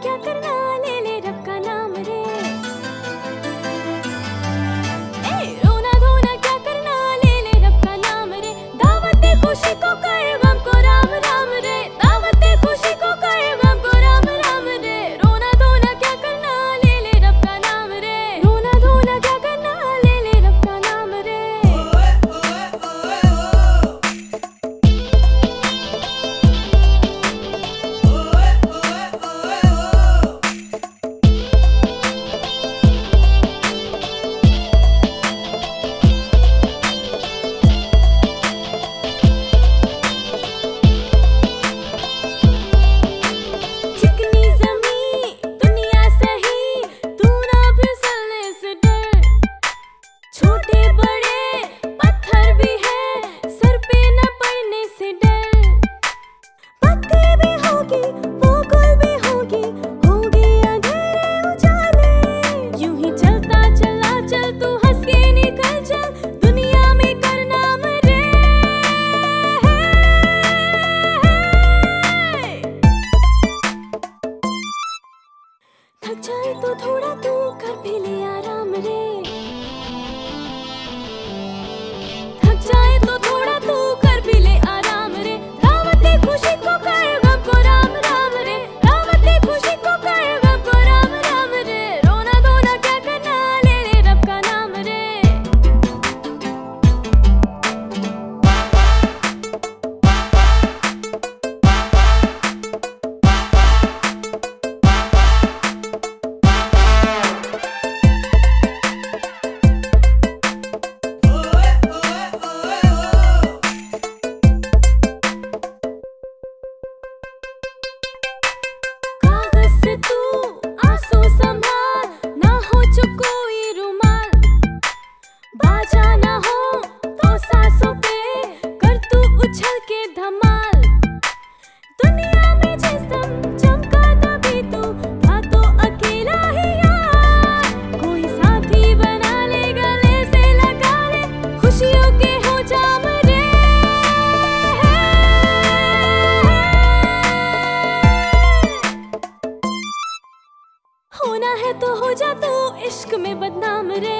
キャンルナ थक जाए तो थोड़ा तू कर भी ले आराम रे। में बदनाम रे